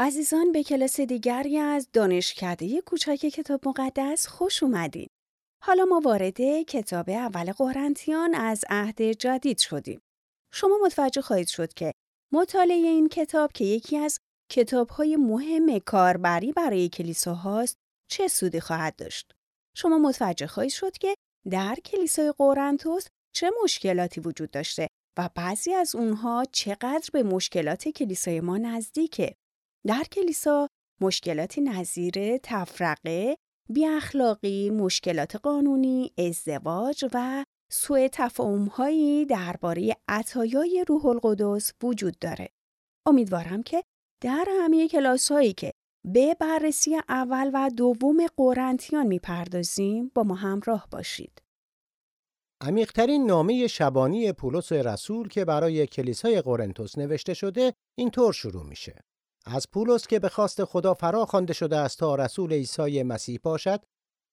عزیزان به کلاس دیگری از دانشکده کوچک کتاب مقدس خوش اومدین. حالا ما وارد کتاب اول قرنتیان از عهد جدید شدیم. شما متوجه خواهید شد که مطالعه این کتاب که یکی از کتابهای مهم کاربری برای کلیساهاست چه سودی خواهد داشت. شما متوجه خواهید شد که در کلیسای قرنتوس چه مشکلاتی وجود داشته و بعضی از اونها چقدر به مشکلات کلیسای ما نزدیکه. در کلیسا مشکلاتی نظیر تفرقه، بی اخلاقی، مشکلات قانونی، ازدواج و سوء تفاهم‌هایی درباره عطایای روح القدس وجود داره. امیدوارم که در همه کلاس‌هایی که به بررسی اول و دوم قرنتیان می‌پردازیم با ما همراه باشید. عمیقترین نامه شبانی پولس رسول که برای کلیسای قرنتوس نوشته شده اینطور شروع میشه. از پولس که به خواست خدا فرا خوانده شده است تا رسول عیسی مسیح باشد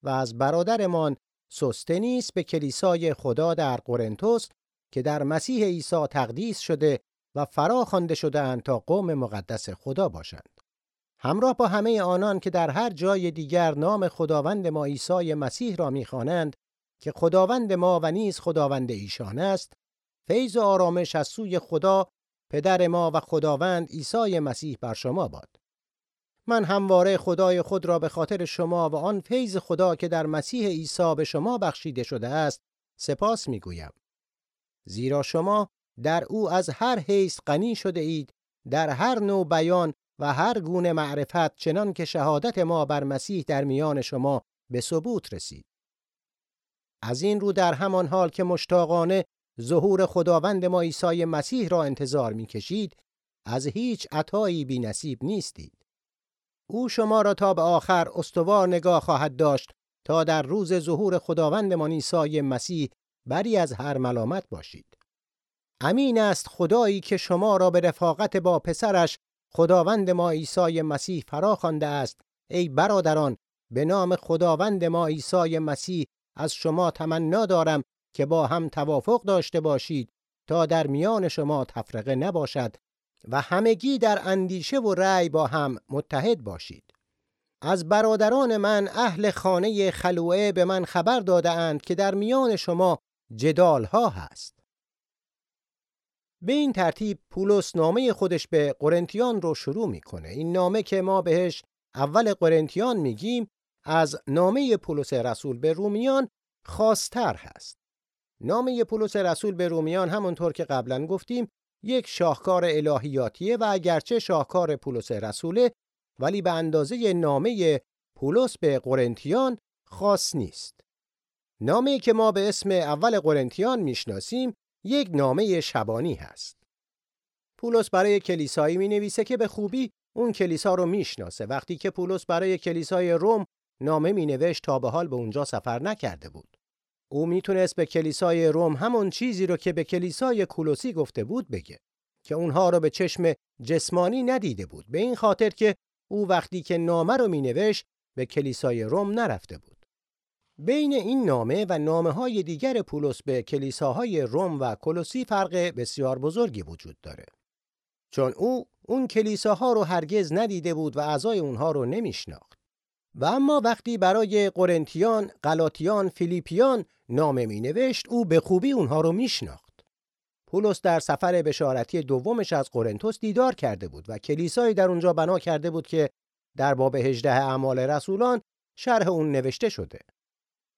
و از برادرمان سوستنیس به کلیسای خدا در قرنتوس که در مسیح عیسی تقدیس شده و فرا خوانده شده تا قوم مقدس خدا باشند. همراه با همه آنان که در هر جای دیگر نام خداوند ما عیسی مسیح را می‌خوانند که خداوند ما و نیز خداوند ایشان است فیض و آرامش از سوی خدا پدر ما و خداوند عیسی مسیح بر شما باد. من همواره خدای خود را به خاطر شما و آن فیض خدا که در مسیح عیسی به شما بخشیده شده است سپاس می‌گویم. زیرا شما در او از هر حیث غنی شده اید در هر نوع بیان و هر گونه معرفت چنان که شهادت ما بر مسیح در میان شما به ثبوت رسید. از این رو در همان حال که مشتاقانه ظهور خداوند ما عیسی مسیح را انتظار می‌کشید از هیچ عطایی بی نصیب نیستید. او شما را تا به آخر استوار نگاه خواهد داشت تا در روز ظهور خداوندمان عیسی مسیح بری از هر ملامت باشید. امین است خدایی که شما را به رفاقت با پسرش خداوند ما عیسی مسیح فرا خوانده است. ای برادران به نام خداوند ما عیسی مسیح از شما تمنا دارم که با هم توافق داشته باشید تا در میان شما تفرقه نباشد و همگی در اندیشه و رأی با هم متحد باشید. از برادران من اهل خانه خلوعه به من خبر داده اند که در میان شما جدال ها هست. به این ترتیب پولس نامه خودش به قرنتیان رو شروع می‌کنه. این نامه که ما بهش اول قرنتیان میگیم از نامه پولس رسول به رومیان خاصتر هست. نامه پولس رسول به رومیان همونطور که قبلا گفتیم یک شاهکار الهیاتیه و اگرچه شاهکار پولس رسوله ولی به اندازه نامه پولس به قرنتیان خاص نیست. نامه که ما به اسم اول قرنتیان می‌شناسیم یک نامه شبانی هست. پولس برای کلیسایی می نویسه که به خوبی اون کلیسا رو می‌شناسه وقتی که پولس برای کلیسای روم نامه می نوشت تا به حال به اونجا سفر نکرده بود. او می‌تونست به کلیسای روم همون چیزی رو که به کلیسای کولوسی گفته بود بگه که اونها رو به چشم جسمانی ندیده بود به این خاطر که او وقتی که نامه رو مینوشت به کلیسای روم نرفته بود. بین این نامه و نامه های دیگر پولس به کلیساهای روم و کولوسی فرق بسیار بزرگی وجود داره. چون او اون کلیساها رو هرگز ندیده بود و اعضای اونها رو نمیشناخت. و اما وقتی برای قرنتیان، غلاطیان، فیلیپیان نامه می نوشت او به خوبی اونها رو میشناخت. پولس در سفر بشارتی دومش از قرنتوس دیدار کرده بود و کلیسایی در اونجا بنا کرده بود که در باب 18 اعمال رسولان شرح اون نوشته شده.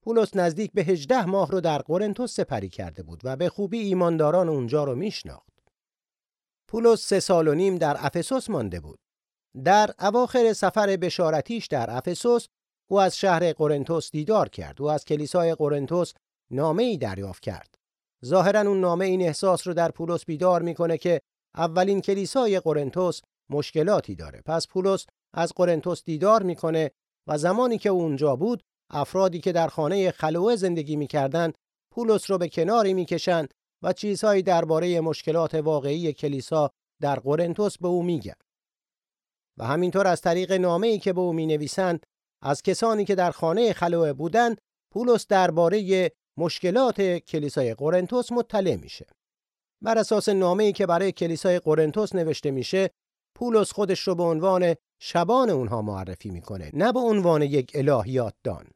پولس نزدیک به 18 ماه رو در قرنتوس سپری کرده بود و به خوبی ایمانداران اونجا رو میشناخت. پولس سه سال و نیم در افسوس مانده بود. در اواخر سفر بشارتیش در افسوس او از شهر قرنتوس دیدار کرد. او از کلیسای قرنتوس نامه ای دریافت کرد. ظاهرا اون نامه این احساس رو در پولس بیدار می‌کنه که اولین کلیسای قرنتوس مشکلاتی داره. پس پولس از قرنتوس دیدار می‌کنه و زمانی که او اونجا بود افرادی که در خانه خلوه زندگی می‌کردند پولس رو به کناری می‌کشند و چیزهایی درباره مشکلات واقعی کلیسا در قرنتوس به او میگن. و همینطور از طریق نامه‌ای که به او می‌نویسند از کسانی که در خانه خلوه بودند پولس درباره مشکلات کلیسای قرنتوس مطلع میشه. بر اساس نامه‌ای که برای کلیسای قرنتوس نوشته میشه پولس خودش رو به عنوان شبان اونها معرفی می‌کنه نه به عنوان یک الهیات دان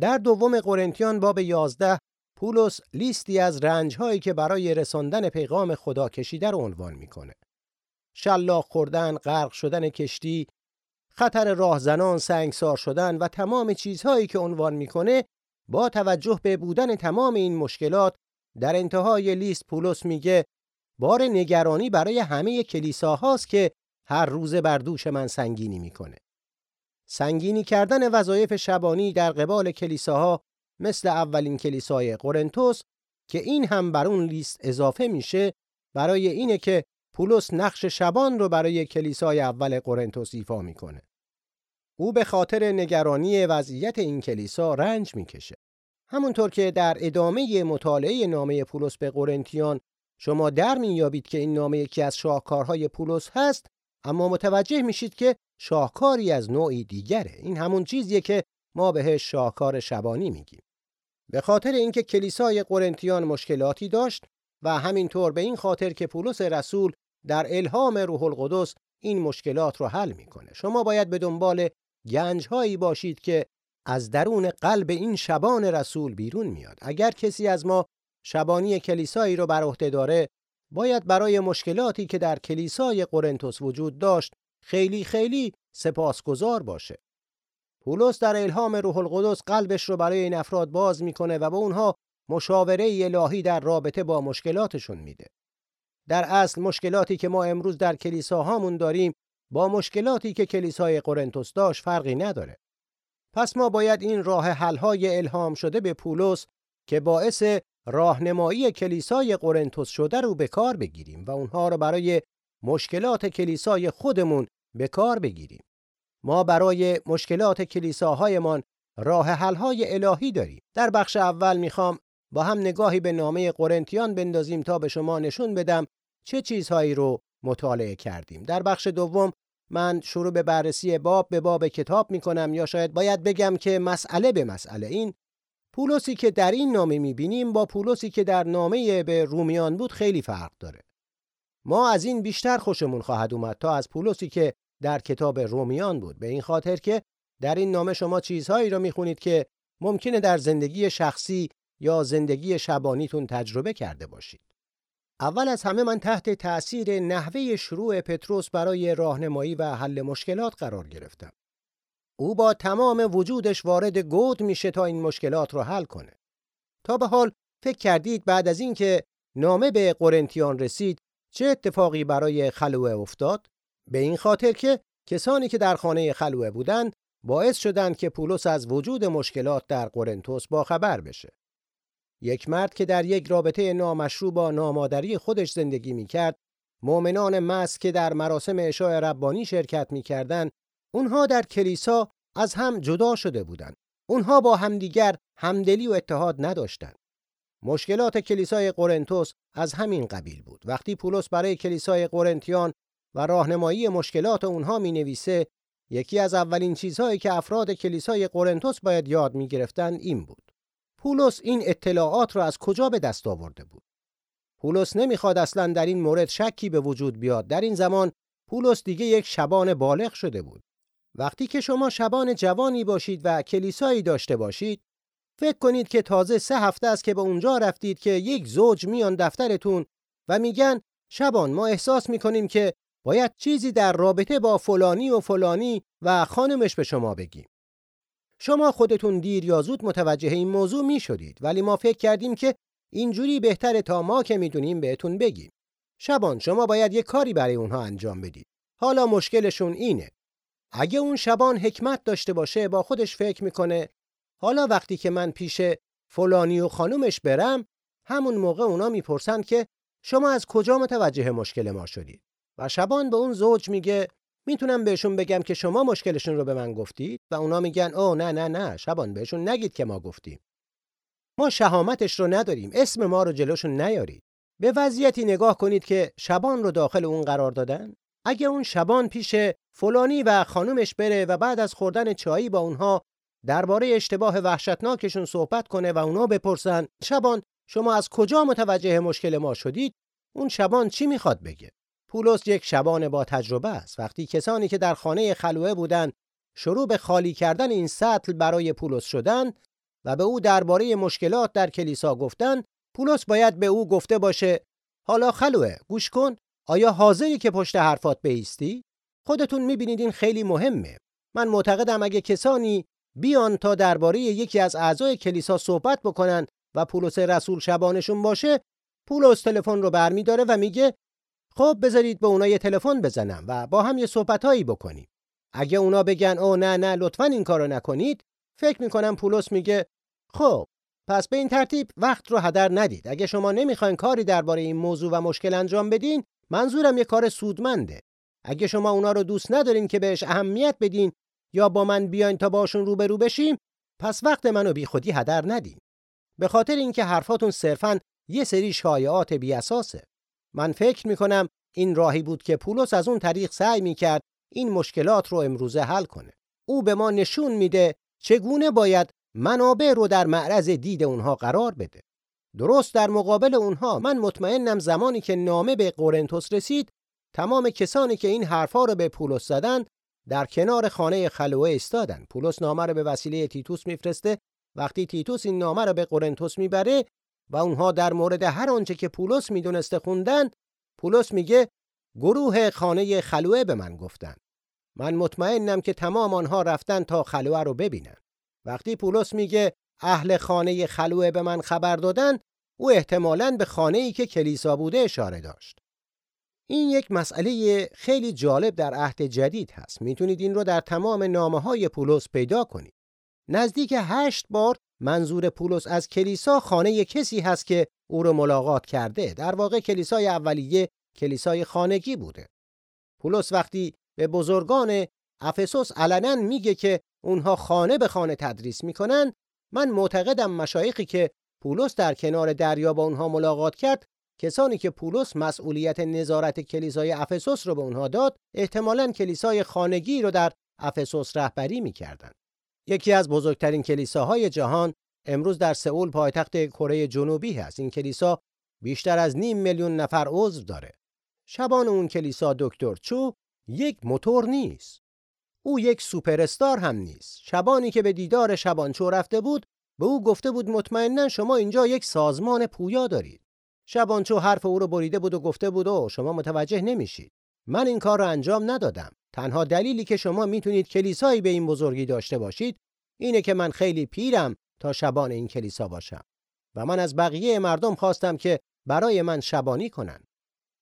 در دوم قرنتیان باب 11 پولس لیستی از رنجهایی که برای رساندن پیغام خدا کشیده رو عنوان می‌کنه. شلاق خوردن، غرق شدن کشتی، خطر راهزنان، سنگسار شدن و تمام چیزهایی که عنوان می‌کنه با توجه به بودن تمام این مشکلات در انتهای لیست پولس میگه بار نگرانی برای همه کلیساهاست که هر روزه بر دوش من سنگینی می‌کنه. سنگینی کردن وظایف شبانی در قبال کلیساها مثل اولین کلیسای قرنتوس که این هم بر اون لیست اضافه میشه برای اینه که پولس نقش شبان رو برای کلیسای اول قرنتوس ایفا می‌کنه. او به خاطر نگرانی وضعیت این کلیسا رنج می‌کشه. همونطور که در ادامه مطالعه نامه پولس به قرنتیان شما در میابید که این نامه یکی از شاهکارهای پولس هست اما متوجه میشید که شاهکاری از نوعی دیگره این همون چیزیه که ما بهش شاهکار شبانی میگیم به خاطر اینکه کلیسای قرنتیان مشکلاتی داشت و همینطور به این خاطر که پولس رسول در الهام روح القدس این مشکلات رو حل می‌کنه. شما باید به دنبال گنج هایی باشید که از درون قلب این شبان رسول بیرون میاد. اگر کسی از ما شبانی کلیسایی رو بر عهده داره باید برای مشکلاتی که در کلیسای قرنتوس وجود داشت خیلی خیلی سپاسگزار باشه. پولس در الهام روح القدس قلبش رو برای این افراد باز می‌کنه و به اونها مشاوره الهی در رابطه با مشکلاتشون میده. در اصل مشکلاتی که ما امروز در کلیساهامون داریم با مشکلاتی که کلیسای قرنتوس داشت فرقی نداره پس ما باید این راه حل‌های الهام شده به پولس که باعث راهنمایی کلیسای قرنتوس شده رو به کار بگیریم و اونها رو برای مشکلات کلیسای خودمون به کار بگیریم. ما برای مشکلات کلیساهایمان راه حل‌های الهی داریم. در بخش اول می‌خوام با هم نگاهی به نامه قرنتیان بندازیم تا به شما نشون بدم چه چیزهایی رو مطالعه کردیم. در بخش دوم من شروع به بررسی باب به باب کتاب می‌کنم یا شاید باید بگم که مسئله به مسئله این پولسی که در این نامه می‌بینیم با پولسی که در نامه به رومیان بود خیلی فرق داره. ما از این بیشتر خوشمون خواهد اومد تا از پولسی که در کتاب رومیان بود به این خاطر که در این نامه شما چیزهایی را می‌خونید که ممکنه در زندگی شخصی یا زندگی شبانیتون تجربه کرده باشید. اول از همه من تحت تأثیر نحوه شروع پتروس برای راهنمایی و حل مشکلات قرار گرفتم. او با تمام وجودش وارد گود میشه تا این مشکلات رو حل کنه. تا به حال فکر کردید بعد از اینکه نامه به قرنتیان رسید چه اتفاقی برای خلوه افتاد؟ به این خاطر که کسانی که در خانه خلوه بودند باعث شدند که پولس از وجود مشکلات در قرنتوس باخبر بشه. یک مرد که در یک رابطه نامشروع با نامادری خودش زندگی می‌کرد، مؤمنان مس که در مراسم اشاع ربانی شرکت می‌کردند، اونها در کلیسا از هم جدا شده بودند. اونها با همدیگر همدلی و اتحاد نداشتند. مشکلات کلیسای قرنتوس از همین قبیل بود. وقتی پولس برای کلیسای قرنتیان و راهنمایی مشکلات اونها می نویسه یکی از اولین چیزهایی که افراد کلیسای قرنتوس باید یاد می گرفتن این بود. پولس این اطلاعات را از کجا به دست آورده بود؟ پولس نمی‌خواد اصلا در این مورد شکی به وجود بیاد. در این زمان پولس دیگه یک شبان بالغ شده بود. وقتی که شما شبان جوانی باشید و کلیسایی داشته باشید فکر کنید که تازه سه هفته است که به اونجا رفتید که یک زوج میان دفترتون و میگن شبان ما احساس می‌کنیم که باید چیزی در رابطه با فلانی و فلانی و خانمش به شما بگیم. شما خودتون دیر یا زود متوجه این موضوع می شدید ولی ما فکر کردیم که اینجوری بهتره تا ما که می‌دونیم بهتون بگیم. شبان شما باید یک کاری برای اونها انجام بدید. حالا مشکلشون اینه. اگه اون شبان حکمت داشته باشه با خودش فکر می‌کنه حالا وقتی که من پیش فلانی و خانومش برم همون موقع اونا می‌پرسن که شما از کجا متوجه مشکل ما شدید و شبان به اون زوج میگه می‌تونم بهشون بگم که شما مشکلشون رو به من گفتید و اونا میگن او نه نه نه شبان بهشون نگید که ما گفتیم. ما شهامتش رو نداریم. اسم ما رو جلوشون نیارید. به وضعیتی نگاه کنید که شبان رو داخل اون قرار دادن. اگه اون شبان پیش فلانی و خانومش بره و بعد از خوردن چایی با اونها درباره اشتباه وحشتناکشون صحبت کنه و اونا بپرسن شبان شما از کجا متوجه مشکل ما شدید؟ اون شبان چی می‌خواد بگه؟ پولس یک شبان با تجربه است. وقتی کسانی که در خانه خلوه بودند شروع به خالی کردن این سطل برای پولس شدن و به او درباره مشکلات در کلیسا گفتن پولس باید به او گفته باشه حالا خلوه گوش کن آیا حاضری که پشت حرفات بیستی خودتون می‌بینید این خیلی مهمه من معتقدم اگه کسانی بیان تا درباره یکی از اعضای کلیسا صحبت بکنن و پولس رسول شبانشون باشه پولس تلفن رو برمیداره و میگه خب بذارید به اونا یه تلفن بزنم و با هم یه صحبتایی بکنیم. اگه اونا بگن او نه نه لطفا این کارو نکنید فکر می‌کنم پولس میگه خب پس به این ترتیب وقت رو هدر ندید. اگه شما نمی‌خواین کاری درباره این موضوع و مشکل انجام بدین منظورم یه کار سودمنده. اگه شما اونا رو دوست ندارین که بهش اهمیت بدین یا با من بیاین تا باشون روبرو بشیم پس وقت منو بی خودی هدر ندین. به خاطر اینکه حرفاتون صرفا یه سری شایعات بی اساسه من فکر می‌کنم این راهی بود که پولس از اون طریق سعی می‌کرد این مشکلات رو امروزه حل کنه. او به ما نشون میده چگونه باید منابع رو در معرض دید اونها قرار بده. درست در مقابل اونها من مطمئنم زمانی که نامه به قرنتس رسید تمام کسانی که این حرفا رو به پولس زدن در کنار خانه خلوه استادن پولس نامه رو به وسیله تیتوس میفرسته. وقتی تیتوس این نامه رو به قرنتس می‌بره و اونها در مورد هر آنچه که پولس می‌دونسته خوندن پولس میگه گروه خانه خلوه به من گفتن. من مطمئنم که تمام آنها رفتن تا خلوه رو ببینن. وقتی پولس میگه اهل خانه خلوه به من خبر دادن او احتمالاً به خانه ای که کلیسا بوده اشاره داشت. این یک مسئله خیلی جالب در عهد جدید هست. می‌تونید این رو در تمام نامه های پولس پیدا کنید. نزدیک هشت بار منظور پولس از کلیسا خانه کسی هست که او رو ملاقات کرده. در واقع کلیسای اولیه کلیسای خانگی بوده. پولس وقتی به بزرگان افسوس علنا میگه که اونها خانه به خانه تدریس می‌کنن من معتقدم مشایخی که پولس در کنار دریا با اونها ملاقات کرد کسانی که پولس مسئولیت نظارت کلیسای افسوس رو به اونها داد احتمالاً کلیسای خانگی رو در افسوس رهبری می‌کردند یکی از بزرگترین کلیساهای جهان امروز در سئول پایتخت کره جنوبی هست. این کلیسا بیشتر از نیم میلیون نفر عضو داره. شبان اون کلیسا دکتر چو یک موتور نیست. او یک سوپر استار هم نیست. شبانی که به دیدار شبانچو رفته بود به او گفته بود مطمئنا شما اینجا یک سازمان پویا دارید. شبانچو حرف او رو بریده بود و گفته بود او شما متوجه نمیشید. من این کار رو انجام ندادم. تنها دلیلی که شما می‌تونید کلیسایی به این بزرگی داشته باشید اینه که من خیلی پیرم تا شبان این کلیسا باشم و من از بقیه مردم خواستم که برای من شبانی کنن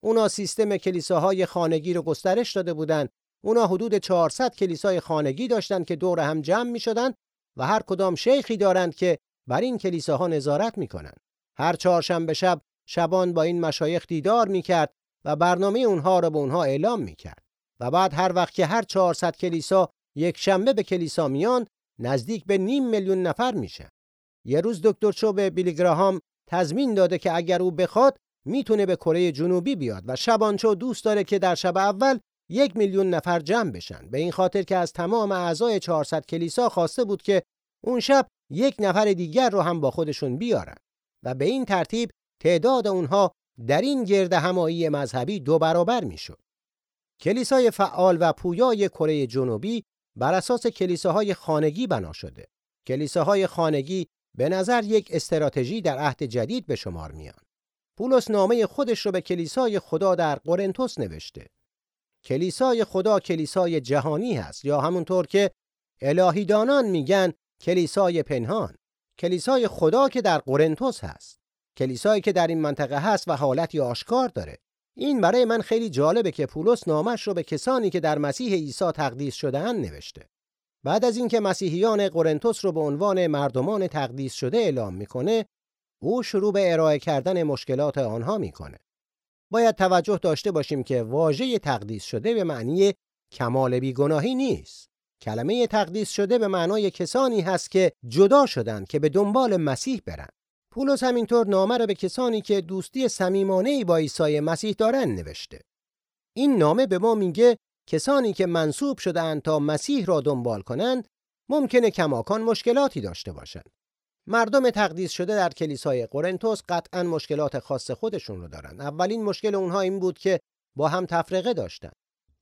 اونا سیستم کلیساهای خانگی رو گسترش داده بودند اونا حدود 400 کلیسای خانگی داشتند که دور هم جمع می شدن و هر کدام شیخی دارند که بر این کلیساها نظارت می‌کنن. هر چهارشنبه شب شبان با این مشایخ دیدار می‌کرد و برنامه اونها را به اونها اعلام می‌کرد. و بعد هر وقت که هر 400 کلیسا یک شنبه به کلیسا میان نزدیک به نیم میلیون نفر میشه. یه روز دکتر چو به بیلیگراهام تضمین داده که اگر او بخواد می‌تونه به کره جنوبی بیاد و شبانچو دوست داره که در شب اول یک میلیون نفر جمع بشن به این خاطر که از تمام اعضای 400 کلیسا خواسته بود که اون شب یک نفر دیگر رو هم با خودشون بیارن و به این ترتیب تعداد اونها در این گرد همایی مذهبی دو برابر می‌شد. کلیسای فعال و پویای کره جنوبی بر اساس کلیساهای خانگی بنا شده. کلیساهای خانگی به نظر یک استراتژی در عهد جدید به شمار میان. پولس نامه خودش رو به کلیسای خدا در قرنتوس نوشته. کلیسای خدا کلیسای جهانی هست یا همونطور که الهیدانان میگن کلیسای پنهان کلیسای خدا که در قرنتوس هست کلیسایی که در این منطقه هست و حالتی آشکار داره این برای من خیلی جالبه که پولس نامش رو به کسانی که در مسیح عیسی تقدیس شدهاند نوشته بعد از اینکه مسیحیان قرنتوس رو به عنوان مردمان تقدیس شده اعلام می‌کنه او شروع به ارائه کردن مشکلات آنها می‌کنه باید توجه داشته باشیم که واژه تقدیس شده به معنی کمال بیگناهی نیست. کلمه تقدیس شده به معنای کسانی هست که جدا شدند که به دنبال مسیح برند. پولس همینطور نامه را به کسانی که دوستی صمیمانه با عیسی مسیح دارند نوشته. این نامه به ما میگه کسانی که منصوب شدهاند تا مسیح را دنبال کنند ممکنه کماکان مشکلاتی داشته باشند. مردم تقدیس شده در کلیسای قرنتوس قطعا مشکلات خاص خودشون رو دارن. اولین مشکل اونها این بود که با هم تفرقه داشتند.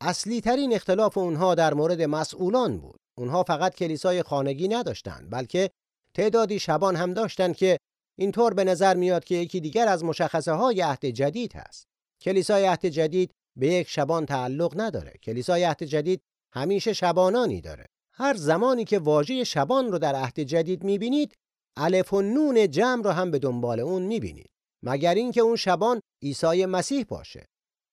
اصلی ترین اختلاف اونها در مورد مسئولان بود. اونها فقط کلیسای خانگی نداشتند بلکه تعدادی شبان هم داشتند که اینطور به نظر میاد که یکی دیگر از مشخصه های عهد جدید هست. کلیسای عهد جدید به یک شبان تعلق نداره. کلیسای عهد جدید همیشه شبانانی داره. هر زمانی که واژه شبان رو در عهد جدید می‌بینید الف و نون جمع رو هم به دنبال اون می‌بینید. مگر اینکه اون شبان عیسی مسیح باشه.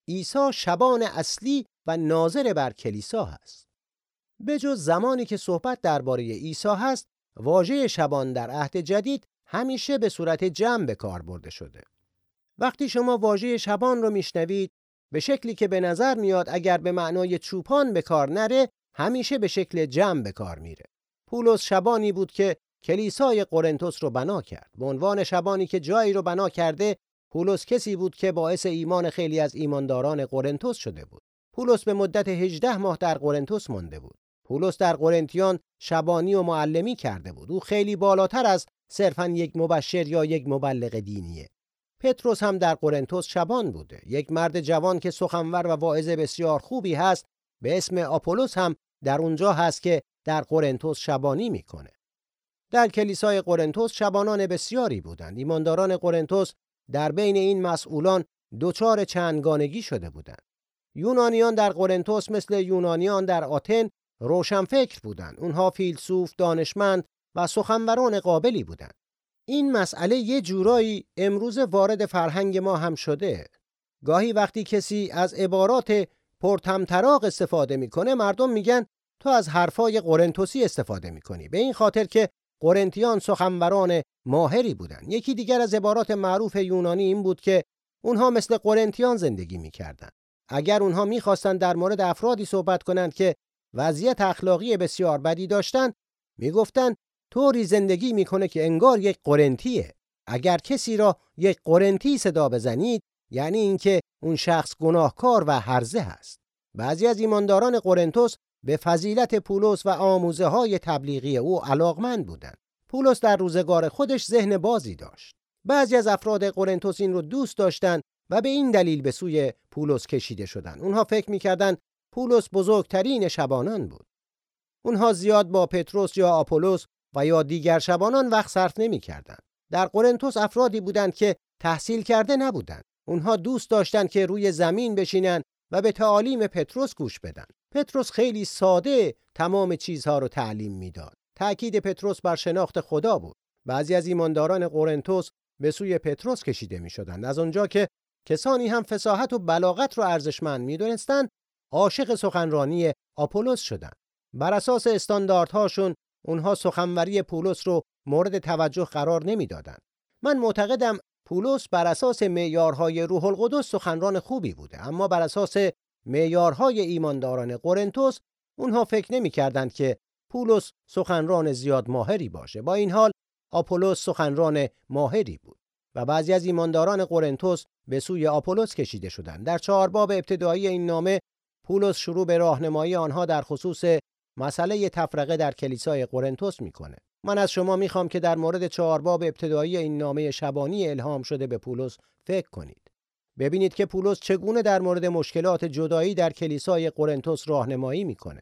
عیسی شبان اصلی و ناظر بر کلیسا هست. به جز زمانی که صحبت درباره عیسی هست، واژه شبان در عهد جدید همیشه به صورت جمع به کار برده شده. وقتی شما واژه شبان رو میشنوید به شکلی که به نظر میاد اگر به معنای چوپان به کار نره همیشه به شکل جمع به کار میره. پولس شبانی بود که کلیسای قرنتس رو بنا کرد. به عنوان شبانی که جایی رو بنا کرده، پولس کسی بود که باعث ایمان خیلی از ایمانداران قرنتس شده بود. پولس به مدت 18 ماه در قرنتس مانده بود. پولس در قرنتیان شبانی و معلمی کرده بود. او خیلی بالاتر از صرفا یک مبشر یا یک مبلغ دینیه. پتروس هم در قرنتس شبان بوده. یک مرد جوان که سخنور و واعظ بسیار خوبی هست به اسم آپولوس هم در اونجا هست که در قرنتس شبانی می‌کنه. در کلیسای قرنتس شبانان بسیاری بودند. ایمانداران قرنتس در بین این مسئولان دچار چندگانگی شده بودند. یونانیان در قرنتس مثل یونانیان در آتن روشنفکر بودند. اونها فیلسوف، دانشمند و سخنوران قابلی بودند. این مسئله یه جورایی امروز وارد فرهنگ ما هم شده. گاهی وقتی کسی از عبارات پرتمطراق استفاده می‌کنه مردم میگن تو از حرفای قرنتوسی استفاده می‌کنی به این خاطر که قرنتیان سخنوران ماهری بودند یکی دیگر از عبارات معروف یونانی این بود که اونها مثل قرنتیان زندگی می‌کردند اگر اونها می‌خواستند در مورد افرادی صحبت کنند که وضعیت اخلاقی بسیار بدی داشتند می‌گفتند طوری زندگی می‌کنه که انگار یک قرنتیه اگر کسی را یک قرنتی صدا بزنید یعنی اینکه اون شخص گناهکار و هرزه هست بعضی از ایمانداران قرنتوس به فضیلت پولس و آموزه های تبلیغی او علاقمند بودند. پولس در روزگار خودش ذهن بازی داشت. بعضی از افراد قرنتوس این رو دوست داشتند و به این دلیل به سوی پولس کشیده شدند. اونها فکر می‌کردند پولس بزرگترین شبانان بود. اونها زیاد با پتروس یا آپولوس و یا دیگر شبانان وقت صرف نمی‌کردند در قرنتوس افرادی بودند که تحصیل کرده نبودند اونها دوست داشتند که روی زمین بشینن و به تعالیم پتروس گوش بدن. پتروس خیلی ساده تمام چیزها رو تعلیم می‌داد. تأکید پتروس بر شناخت خدا بود. بعضی از ایمانداران قرنتوس به سوی پتروس کشیده می شدند. از آنجا که کسانی هم فساحت و بلاغت رو ارزشمند می عاشق سخنرانی آپولوس شدند. بر اساس استانداردهاشون اونها سخنوری پولس رو مورد توجه قرار نمی‌دادند. من معتقدم پولس بر اساس معیارهای روح القدس سخنران خوبی بوده اما بر اساس معیارهای ایمانداران قرنتوس اونها فکر نمی‌کردند که پولس سخنران زیاد ماهری باشه با این حال آپولوس سخنران ماهری بود و بعضی از ایمانداران قرنتوس به سوی آپولوس کشیده شدند در چهار باب ابتدایی این نامه پولس شروع به راهنمایی آنها در خصوص مسئله تفرقه در کلیسای قرنتوس می‌کنه من از شما می‌خوام که در مورد چهار باب ابتدایی این نامه شبانی الهام شده به پولس فکر کنید. ببینید که پولس چگونه در مورد مشکلات جدایی در کلیسای قرنتوس راهنمایی می‌کنه.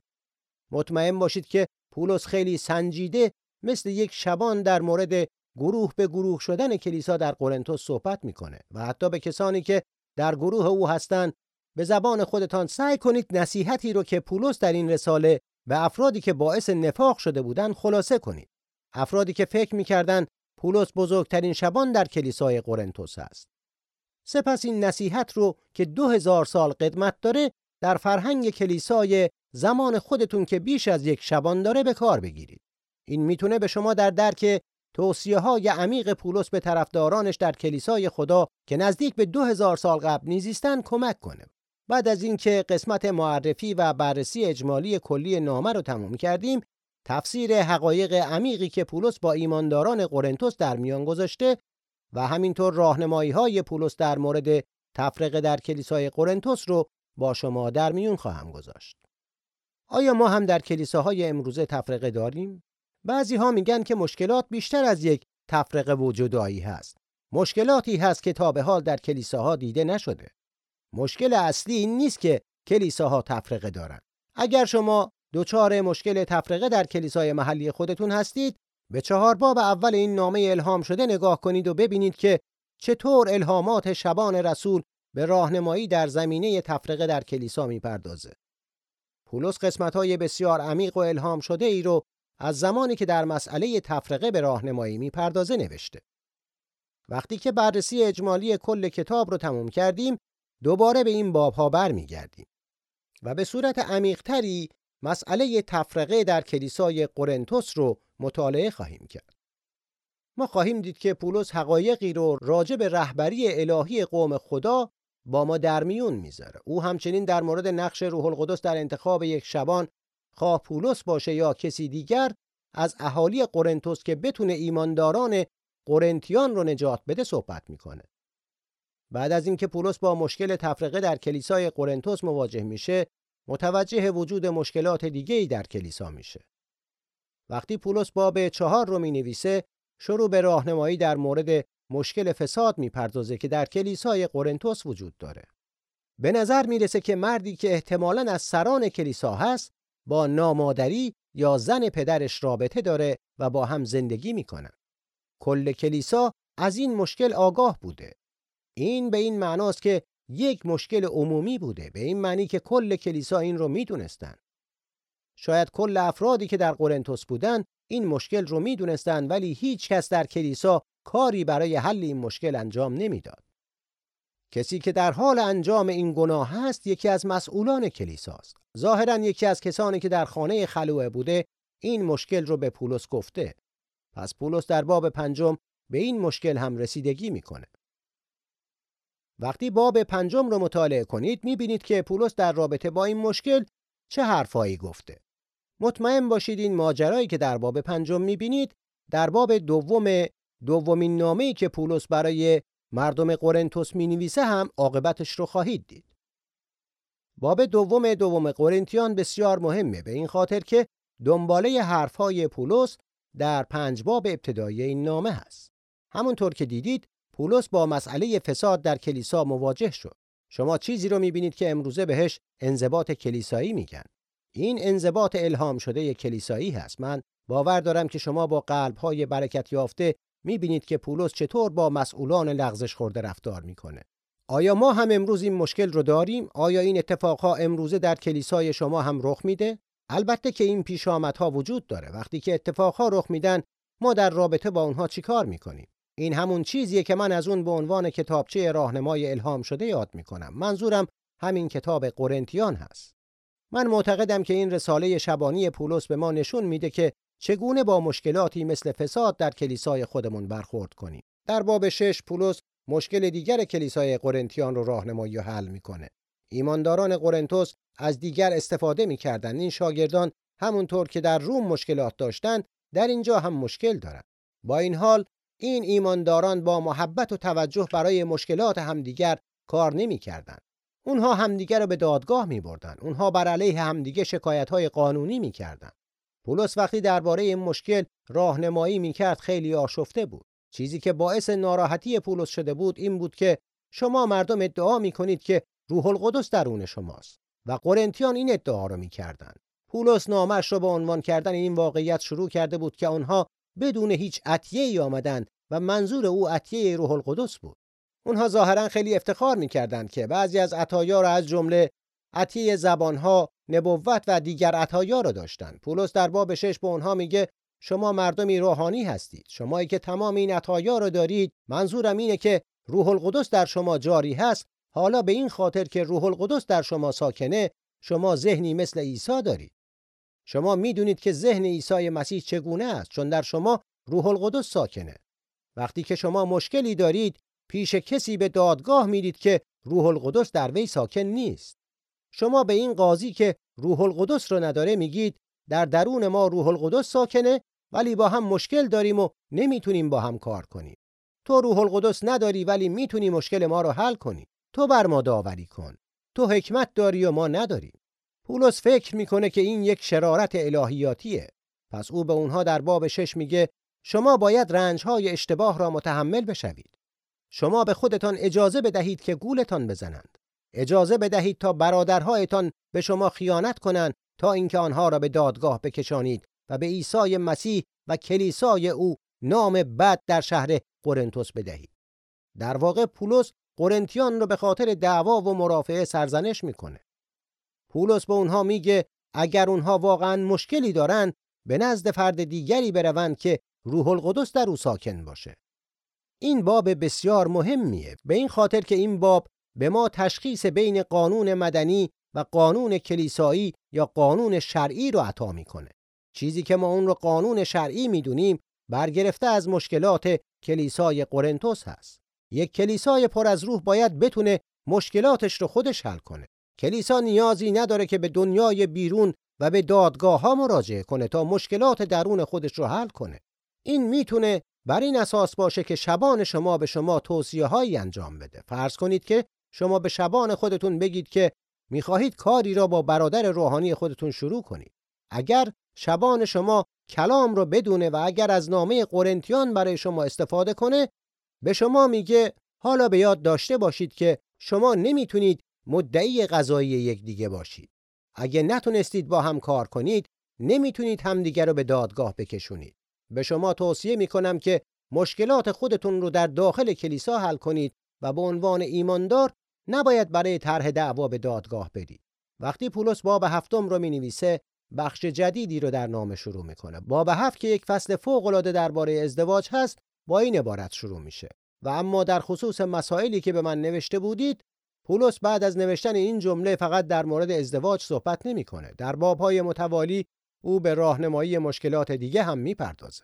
مطمئن باشید که پولس خیلی سنجیده مثل یک شبان در مورد گروه به گروه شدن کلیسا در قرنتوس صحبت می‌کنه و حتی به کسانی که در گروه او هستند به زبان خودتان سعی کنید نصیحتی رو که پولس در این رساله به افرادی که باعث نفاق شده بودند خلاصه کنید. افرادی که فکر می‌کردند پولس بزرگترین شبان در کلیسای قرنتوس است. سپس این نصیحت رو که دو هزار سال قدمت داره در فرهنگ کلیسای زمان خودتون که بیش از یک شبان داره به کار بگیرید. این می‌تونه به شما در درک توصیه های عمیق پولس به طرفدارانش در کلیسای خدا که نزدیک به دو هزار سال قبل نیزیستن کمک کنه. بعد از اینکه قسمت معرفی و بررسی اجمالی کلی نامه رو تموم کردیم تفسیر حقایق عمیقی که پولس با ایمانداران قرنتوس در میان گذاشته و همینطور راهنمایی های پولس در مورد تفرقه در کلیسای قرنتوس رو با شما در میون خواهم گذاشت. آیا ما هم در کلیساهای امروزه تفرقه داریم؟ بعضی ها میگن که مشکلات بیشتر از یک تفرقه و جدایی هست. مشکلاتی هست که تا به حال در کلیساها دیده نشده. مشکل اصلی این نیست که کلیساها تفرقه دارند. اگر شما دچار مشکل تفرقه در کلیسای محلی خودتون هستید، به چهار باب اول این نامه الهام شده نگاه کنید و ببینید که چطور الهامات شبان رسول به راهنمایی در زمینه تفرقه در کلیسا می‌پردازه. پولس قسمت‌های بسیار عمیق و الهام شده ای رو از زمانی که در مسئله تفرقه به راهنمایی می‌پردازه نوشته. وقتی که بررسی اجمالی کل کتاب رو تموم کردیم، دوباره به این بابها برمیگردیم و به صورت عمیقتری مسئله تفرقه در کلیسای قرنتس رو مطالعه خواهیم کرد. ما خواهیم دید که پولس حقایقی رو راجع به رهبری الهی قوم خدا با ما در میون می‌ذاره. او همچنین در مورد نقش روح القدس در انتخاب یک شبان خواه پولس باشه یا کسی دیگر از اهالی قرنتس که بتونه ایمانداران قرنتیان رو نجات بده صحبت می‌کنه. بعد از اینکه پولس با مشکل تفرقه در کلیسای قرنتس مواجه میشه، متوجه وجود مشکلات دیگه ای در کلیسا میشه. وقتی پولس باب چهار رو می نویسه شروع به راهنمایی در مورد مشکل فساد می‌پردازه که در کلیسای قرنتس وجود داره. به نظر می‌رسه که مردی که احتمالاً از سران کلیسا هست با نامادری یا زن پدرش رابطه داره و با هم زندگی می‌کنن. کل کلیسا از این مشکل آگاه بوده. این به این معناست که یک مشکل عمومی بوده به این معنی که کل کلیسا این رو می‌دونستن. شاید کل افرادی که در قرنتس بودن این مشکل رو می‌دونستند ولی هیچ کس در کلیسا کاری برای حل این مشکل انجام نمی‌داد. کسی که در حال انجام این گناه هست یکی از مسئولان کلیساست. ظاهرا یکی از کسانی که در خانه خلوه بوده این مشکل رو به پولس گفته. پس پولس در باب پنجم به این مشکل هم رسیدگی می‌کنه. وقتی باب پنجم رو مطالعه کنید می‌بینید که پولس در رابطه با این مشکل چه حرفایی گفته. مطمئن باشید این ماجرایی که در باب پنجم می‌بینید در باب دوم دومین نامه‌ای که پولس برای مردم قرنتوس می‌نویسه هم عاقبتش رو خواهید دید. باب دوم دوم قرنتیان بسیار مهمه به این خاطر که دنباله حرفهای پولس در پنج باب ابتدایی این نامه هست. همونطور که دیدید پولس با مسئله فساد در کلیسا مواجه شد. شما چیزی رو می‌بینید که امروزه بهش انضباط کلیسایی میگن. این انضباط الهام شده کلیسایی هست. من باور دارم که شما با قلب‌های برکت یافته می‌بینید که پولس چطور با مسئولان لغزش خورده رفتار می‌کنه. آیا ما هم امروز این مشکل رو داریم؟ آیا این اتفاقها امروزه در کلیسای شما هم رخ میده؟ البته که این پیشامدها وجود داره. وقتی که اتفاقها رخ میدن، ما در رابطه با اونها چیکار می‌کنیم؟ این همون چیزیه که من از اون به عنوان کتابچه راهنمای الهام شده یاد می‌کنم. منظورم همین کتاب قرنتیان هست. من معتقدم که این رساله شبانی پولس به ما نشون میده که چگونه با مشکلاتی مثل فساد در کلیسای خودمون برخورد کنیم. در باب شش پولس مشکل دیگر کلیسای قرنتیان رو راهنمایی و حل می‌کنه. ایمانداران قرنتوس از دیگر استفاده می‌کردند. این شاگردان همونطور که در روم مشکلات داشتند در اینجا هم مشکل دارند. با این حال این ایمانداران با محبت و توجه برای مشکلات همدیگر کار نمی‌کردند. اونها همدیگر رو به دادگاه می بردن. اونها بر علیه همدیگه شکایت های قانونی می کردن. پولس وقتی درباره این مشکل راهنمایی می کرد خیلی آشفته بود. چیزی که باعث ناراحتی پولس شده بود این بود که شما مردم ادعا می کنید که روح القدس درون شماست و قرنتیان این ادعا رو می کردن. پولس نامش رو به عنوان کردن این واقعیت شروع کرده بود که آنها بدون هیچ عطیه ای و منظور او عطیه روح القدس بود. اونها ظاهرا خیلی افتخار می‌کردند که بعضی از عطایا را از جمله عطیه زبانها، نبوت و دیگر عطایا را داشتند. پولس در باب شش به اونها میگه شما مردمی روحانی هستید. شمایی که تمام این عطایا را دارید، منظورم اینه که روح القدس در شما جاری هست. حالا به این خاطر که روح القدس در شما ساکنه، شما ذهنی مثل عیسی دارید. شما می‌دونید که ذهن عیسی مسیح چگونه است چون در شما روح القدس ساکنه. وقتی که شما مشکلی دارید پیش کسی به دادگاه میرید که روح القدس در وی ساکن نیست. شما به این قاضی که روح القدس رو نداره میگید در درون ما روح القدس ساکنه ولی با هم مشکل داریم و نمی‌تونیم با هم کار کنیم. تو روح القدس نداری ولی می‌تونی مشکل ما رو حل کنی. تو بر ما داوری کن. تو حکمت داری و ما نداریم. پولس فکر می‌کنه که این یک شرارت الهیاتیه. پس او به اونها در باب شش میگه شما باید رنجهای اشتباه را متحمل بشوید. شما به خودتان اجازه بدهید که گولتان بزنند. اجازه بدهید تا برادرهایتان به شما خیانت کنند تا اینکه آنها را به دادگاه بکشانید و به عیسی مسیح و کلیسای او نام بد در شهر قرنتس بدهید. در واقع پولس قرنتیان رو به خاطر دعوا و مرافعه سرزنش می‌کنه. پولس به اونها میگه اگر اونها واقعا مشکلی دارن به نزد فرد دیگری بروند که روح القدس در او ساکن باشه. این باب بسیار مهمیه. به این خاطر که این باب به ما تشخیص بین قانون مدنی و قانون کلیسایی یا قانون شرعی رو عطا می‌کنه. چیزی که ما اون رو قانون شرعی می‌دونیم برگرفته از مشکلات کلیسای قرنتوس هست. یک کلیسای پر از روح باید بتونه مشکلاتش رو خودش حل کنه. کلیسا نیازی نداره که به دنیای بیرون و به دادگاه ها مراجعه کنه تا مشکلات درون خودش رو حل کنه. این می‌تونه بر این اساس باشه که شبان شما به شما توصیه هایی انجام بده. فرض کنید که شما به شبان خودتون بگید که می‌خواهید کاری را با برادر روحانی خودتون شروع کنید. اگر شبان شما کلام رو بدونه و اگر از نامه قرنتیان برای شما استفاده کنه به شما میگه حالا به یاد داشته باشید که شما نمی‌تونید مدعی قضایی یکدیگه باشید. اگه نتونستید با هم کار کنید نمی‌تونید همدیگه رو به دادگاه بکشونید. به شما توصیه می‌کنم که مشکلات خودتون رو در داخل کلیسا حل کنید و به عنوان ایماندار نباید برای طرح دعوا به دادگاه برید وقتی پولس باب هفتم رو می‌نویسه بخش جدیدی رو در نام شروع می‌کنه. باب هفت که یک فصل فوق العاده درباره ازدواج هست با این عبارت شروع میشه. و اما در خصوص مسائلی که به من نوشته بودید پولس بعد از نوشتن این جمله فقط در مورد ازدواج صحبت نمی‌کنه. در بابهای متوالی او به راهنمایی مشکلات دیگه هم می‌پردازه.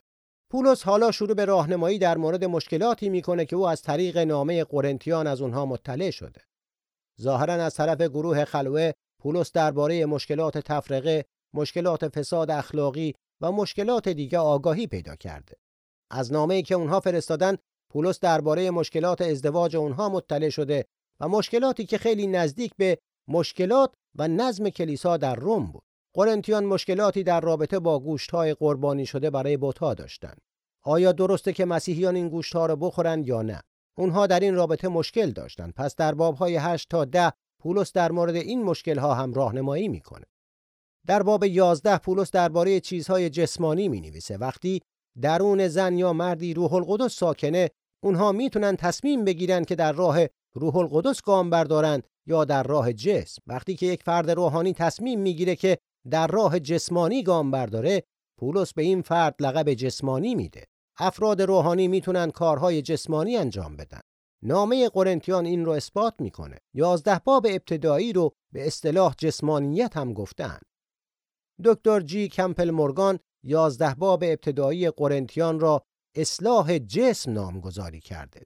پولس حالا شروع به راهنمایی در مورد مشکلاتی می‌کنه که او از طریق نامه قرنتیان از اونها مطلع شده. ظاهرا از طرف گروه خلوه پولس درباره مشکلات تفرقه مشکلات فساد اخلاقی و مشکلات دیگه آگاهی پیدا کرده. از نامه‌ای که اونها فرستادن پولس درباره مشکلات ازدواج اونها مطلع شده و مشکلاتی که خیلی نزدیک به مشکلات و نظم کلیسا در روم بود. قرنتیان مشکلاتی در رابطه با گوشت‌های قربانی شده برای بت‌ها داشتند. آیا درسته که مسیحیان این گوشت‌ها را بخورند یا نه؟ اونها در این رابطه مشکل داشتند. پس در باب‌های 8 تا 10 پولس در مورد این مشکل‌ها هم راهنمایی می‌کنه. در باب 11 پولس درباره چیزهای جسمانی می‌نویسه. وقتی درون زن یا مردی روح القدس ساکنه اونها می‌تونن تصمیم بگیرن که در راه روح القدس گام بردارند یا در راه جسم. وقتی که یک فرد روحانی تصمیم می‌گیره که در راه جسمانی گام برداره پولس به این فرد لقب جسمانی میده. افراد روحانی می‌تونن کارهای جسمانی انجام بدن. نامه قرنتیان این رو اثبات می‌کنه. یازده باب ابتدایی رو به اصطلاح جسمانیت هم گفتن. دکتر جی کمپل مورگان یازده باب ابتدایی قرنتیان را اصلاح جسم نامگذاری کرده.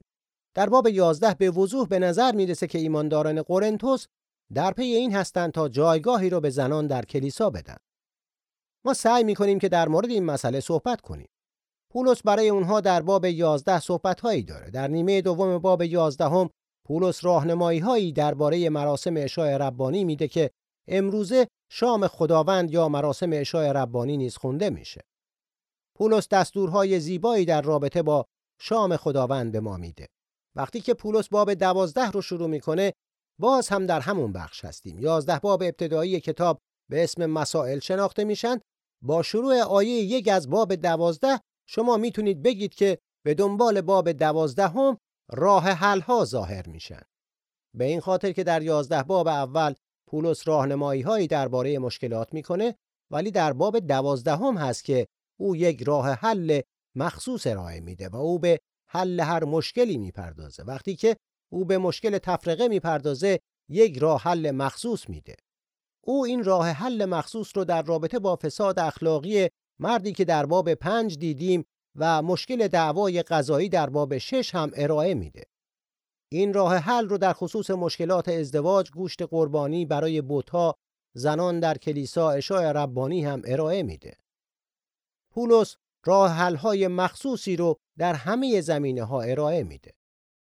در باب یازده به وضوح به نظر می‌رسه که ایمانداران قرنتوس در پی این هستند تا جایگاهی را به زنان در کلیسا بدن. ما سعی می‌کنیم که در مورد این مسئله صحبت کنیم. پولس برای اونها در باب یازده صحبت هایی داره. در نیمه دوم باب یازدهم پولس راهنمایی هایی درباره مراسم عشای ربانی میده که امروزه شام خداوند یا مراسم عشای ربانی نیز خونده میشه. پولس دستورهای زیبایی در رابطه با شام خداوند به ما میده. وقتی که پولس باب دوازده رو شروع می‌کنه باز هم در همون بخش هستیم. یازده باب ابتدایی کتاب به اسم مسائل شناخته میشن. با شروع آیه یک از باب دوازده شما می‌تونید بگید که به دنبال باب دوازدهم راه حل ها ظاهر میشن. به این خاطر که در یازده باب اول پولس راهنمایی هایی درباره مشکلات می‌کنه ولی در باب دوازدهم هست که او یک راه حل مخصوص ارائه میده و او به حل هر مشکلی می‌پردازه. وقتی که او به مشکل تفرقه می‌پردازه یک راه حل مخصوص میده. او این راه حل مخصوص رو در رابطه با فساد اخلاقی مردی که در باب پنج دیدیم و مشکل دعوای قضایی در باب شش هم ارائه میده. این راه حل رو در خصوص مشکلات ازدواج گوشت قربانی برای بوتا زنان در کلیسا اشای ربانی هم ارائه میده. پولس راه حل‌های مخصوصی رو در همه زمینه ها ارائه میده.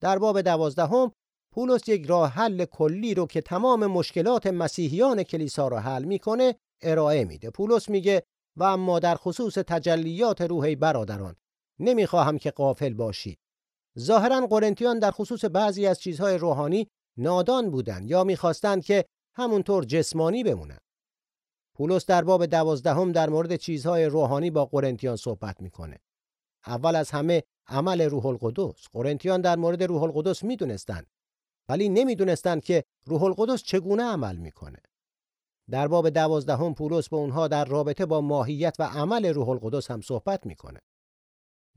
در باب دوازدهم پولس یک راه حل کلی رو که تمام مشکلات مسیحیان کلیسا را حل می‌کنه ارائه میده. پولس میگه و اما در خصوص تجلیات روحی برادران نمی‌خواهم که قافل باشید. ظاهرا قرنتیان در خصوص بعضی از چیزهای روحانی نادان بودند یا می‌خواستند که همونطور جسمانی بمونن. پولس در باب دوازدهم در مورد چیزهای روحانی با قرنتیان صحبت می‌کنه. اول از همه عمل روح القدس. قرنتیان در مورد روح القدس می‌دونستند ولی نمی‌دونستند که روح القدس چگونه عمل می‌کنه. در باب دوازدهم پولس به اونها در رابطه با ماهیت و عمل روح القدس هم صحبت می‌کنه.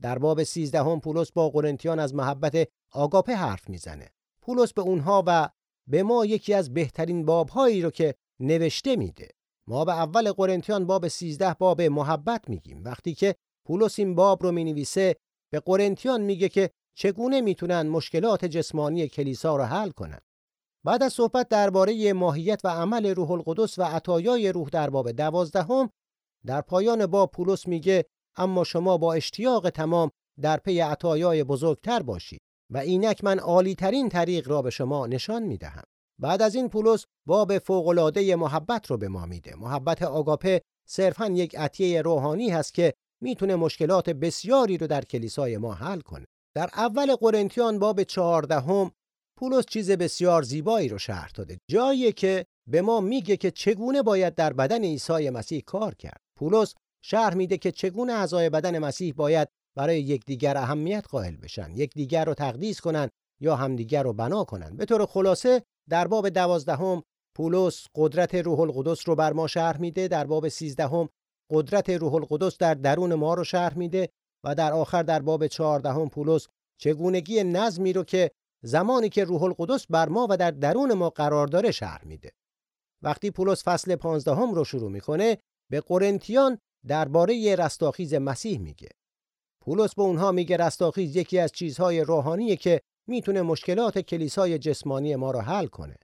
در باب سیزدهم پولس با قرنتیان از محبت آگاپه حرف می‌زنه. پولس به اونها و به ما یکی از بهترین بابهایی رو که نوشته میده. ما به اول قرنتیان باب 13 باب محبت میگیم. وقتی که پولس این باب رو می‌نویسه به قرنتیان میگه که چگونه می‌تونن مشکلات جسمانی کلیسا رو حل کنن. بعد از صحبت درباره ماهیت و عمل روح القدس و عطایای روح در باب دوازدهم در پایان باب پولس میگه اما شما با اشتیاق تمام در پی عطایای بزرگتر باشید و اینک من عالی ترین طریق را به شما نشان می‌دهم. بعد از این پولس باب فوق‌العاده محبت رو به ما میده. محبت آگاپه صرفا یک عطیه روحانی هست که می‌تونه مشکلات بسیاری رو در کلیسای ما حل کنه. در اول قرنتیان باب چهاردهم پولس چیز بسیار زیبایی رو شرح داده. جایی که به ما میگه که چگونه باید در بدن عیسی مسیح کار کرد. پولس شرح میده که چگونه اعضای بدن مسیح باید برای یکدیگر اهمیت قائل بشن، یکدیگر رو تقدیس کنن یا همدیگر رو بنا کنن. به طور خلاصه در باب دوازدهم پولس قدرت روح القدس رو بر ما شرح میده، در باب سیزدهم قدرت روح القدس در درون ما رو شرح میده و در آخر در باب چهاردهم پولس چگونگی نظمی رو که زمانی که روح القدس بر ما و در درون ما قرار داره شرح میده. وقتی پولس فصل پانزدهم رو شروع می‌کنه به قرنتیان درباره رستاخیز مسیح میگه. پولس به اونها میگه رستاخیز یکی از چیزهای روحانیه که می‌تونه مشکلات کلیسای جسمانی ما رو حل کنه.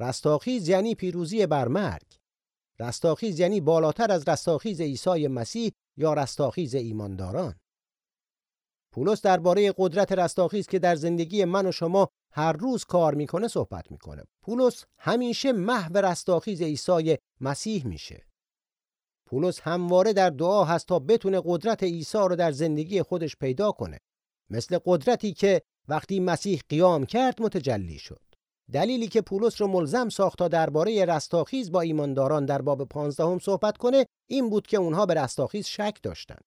رستاخیز یعنی پیروزی بر مرگ. رستاخیز یعنی بالاتر از رستاخیز عیسی مسیح یا رستاخیز ایمانداران. پولس درباره قدرت رستاخیز که در زندگی من و شما هر روز کار می‌کنه صحبت می‌کنه. پولس همیشه محو رستاخیز عیسی مسیح میشه. پولس همواره در دعا هست تا بتونه قدرت عیسی رو در زندگی خودش پیدا کنه. مثل قدرتی که وقتی مسیح قیام کرد متجلی شد. دلیلی که پولس رو ملزم ساخت تا درباره رستاخیز با ایمانداران در باب 15 هم صحبت کنه این بود که اونها به رستاخیز شک داشتند.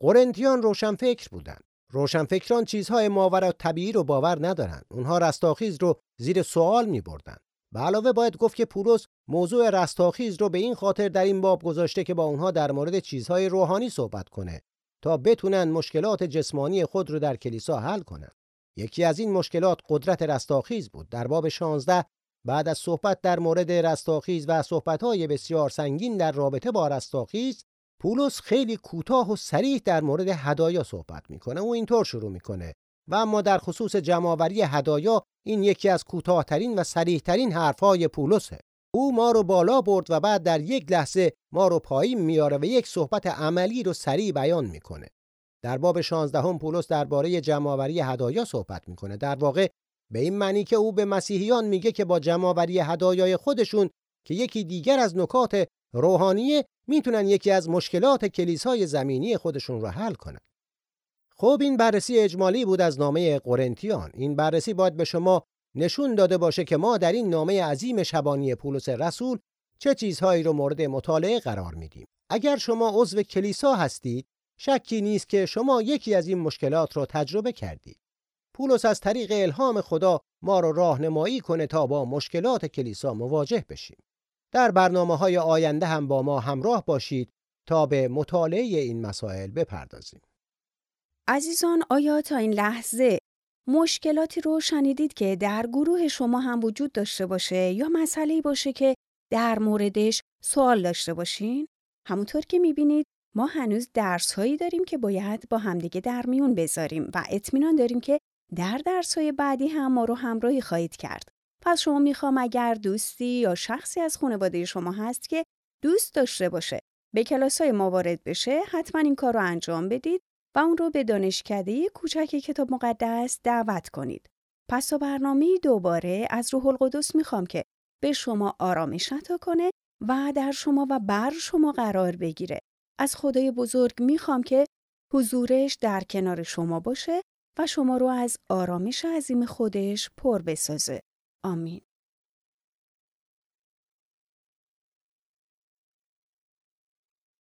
قرنتیان روشنفکر بودند. روشنفکران چیزهای ماورا طبیعی رو باور ندارند. اونها رستاخیز رو زیر سوال می بردن. به علاوه باید گفت که پولس موضوع رستاخیز رو به این خاطر در این باب گذاشته که با اونها در مورد چیزهای روحانی صحبت کنه تا بتونن مشکلات جسمانی خود رو در کلیسا حل کنن. یکی از این مشکلات قدرت رستاخیز بود. در باب 16 بعد از صحبت در مورد رستاخیز و صحبت‌های بسیار سنگین در رابطه با رستاخیز پولس خیلی کوتاه و سریح در مورد هدایا صحبت می‌کنه و اینطور شروع می‌کنه. و اما در خصوص جمعآوری هدایا این یکی از کوتاهترین و سریحترین حرفهای پولسه. او ما رو بالا برد و بعد در یک لحظه ما رو پایین میاره و یک صحبت عملی رو سریع بیان می‌کنه. در باب 16 هم پولس درباره جمعآوری هدایا صحبت می‌کنه در واقع به این معنی که او به مسیحیان میگه که با جمعآوری هدایای خودشون که یکی دیگر از نکات روحانیه می‌تونن یکی از مشکلات کلیسای زمینی خودشون رو حل کنن. خب این بررسی اجمالی بود از نامه قرنتیان. این بررسی باید به شما نشون داده باشه که ما در این نامه عظیم شبانی پولس رسول چه چیزهایی رو مورد مطالعه قرار میدیم. اگر شما عضو کلیسا هستید، شکی نیست که شما یکی از این مشکلات رو تجربه کردید. پولس از طریق الهام خدا ما رو راهنمایی کنه تا با مشکلات کلیسا مواجه بشیم. در برنامه های آینده هم با ما همراه باشید تا به مطالعه این مسائل بپردازیم. عزیزان آیا تا این لحظه مشکلاتی رو شنیدید که در گروه شما هم وجود داشته باشه یا مسئله باشه که در موردش سوال داشته باشین؟ همونطور که می‌بینید ما هنوز درس هایی داریم که باید با همدیگه در میون بذاریم و اطمینان داریم که در درس های بعدی هم ما رو همراهی خواهید کرد. پس شما می‌خوام اگر دوستی یا شخصی از خانواده شما هست که دوست داشته باشه به کلاس های ما وارد بشه حتما این کار رو انجام بدید و اون رو به دانشکده کوچک کتاب مقدس دعوت کنید. پس تا برنامه دوباره از روح القدس می‌خوام که به شما آرامش عطا کنه و در شما و بر شما قرار بگیره. از خدای بزرگ می‌خوام که حضورش در کنار شما باشه و شما رو از آرامش عظیم خودش پر بسازه. آمین.